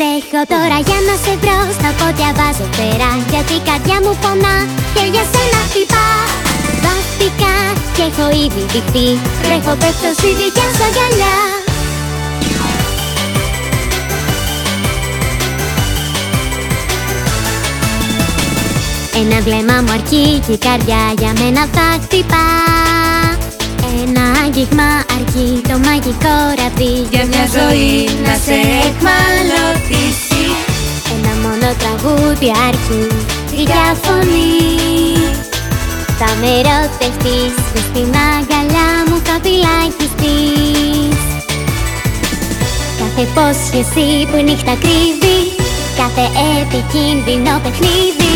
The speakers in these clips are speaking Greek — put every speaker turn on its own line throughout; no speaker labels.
Τρέχω τώρα για να σε βρω. Στα πόδια βάζω πέρα Γιατί η καρδιά μου πονά Και για σένα χτυπά. Βάθηκα και έχω ήδη δειχτεί Τρέχω πέφτω στη δικιά σου αγκαλιά. Ένα βλέμμα μου αρκεί και η καρδιά για μένα θα χτυπά Ένα άγγιγμα αρκεί το μαγικό ραβδί
Για μια ζωή να σε εκμαλωτήσει.
Ένα μόνο τραγούδι αρκεί γλυκιά φωνή. Θα με ερωτευτείς μες στην αγκαλιά μου θα φυλακιστείς Κάθε υπόσχεση που η νύχτα κρύβει Κάθε επικίνδυνο παιχνίδι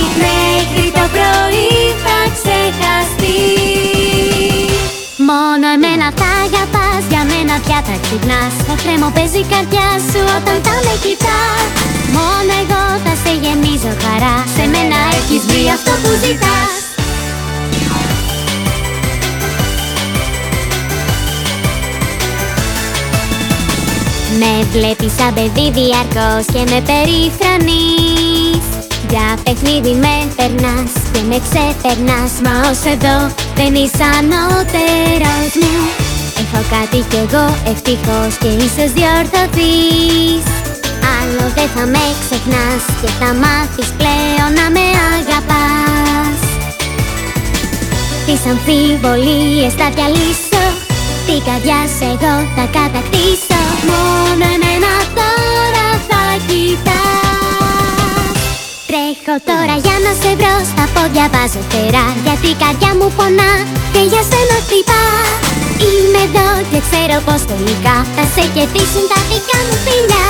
Μόνο εμένα θα αγαπάς, για μένα πια θα ξυπνάς. Το τρέμο παίζει η καρδιά σου όταν τα με κοιτάς. Μόνο εγώ θα σε γεμίζω χαρά. Σε μένα έχεις βρει αυτό που ζητάς. Με βλέπεις σαν παιδί διαρκώς και με περιφρονείς Για παιχνίδι με περνάς και με ξεπερνάς Μα ως εδώ δεν είσαι ανώτερος. Μου Έχω κάτι κι εγώ ευτυχώς και ίσως διορθωθείς Άλλο δεν θα με ξεχνάς και θα μάθεις πλέον να με αγαπάς. Τις αμφιβολίες θα διαλύσω Την καρδιά σου εγώ θα κατακτήσω. Μόνο εμένα τώρα θα κοιτάς Τρέχω τώρα για να σε βρω Στα πόδια βάζω φτερά Γιατί η καρδιά μου πονά Και για σένα χτυπά. Είμαι εδώ και ξέρω πως τελικά Θα σε κερδίσουν τα δικά μου φιλιά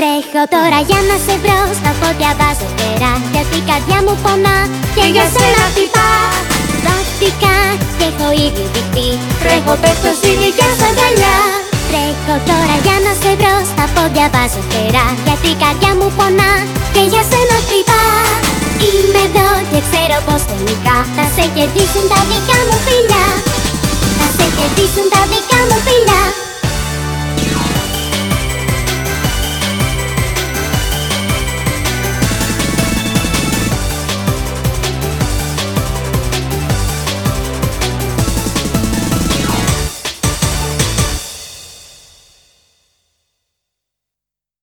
Τρέχω τώρα για να σε βρω Στα φώτια βάζω φτερά Γιατί η καρδιά μου πονά Και για σένα χτυπά. Βάθηκα και έχω ήδη δειχτεί
Τρέχω πέφτω στη δικιά σου αγκαλιά.
Τρέχω τώρα για να σε βρω Στα πόδια βάζω φτερά Γιατί η καρδιά μου πονά Και για σένα χτυπά. Είμαι εδώ και ξέρω πως τελικά Θα σε κερδίσουν τα δικά μου φιλιά. Θα σε κερδίσουν τα δικά μου φιλιά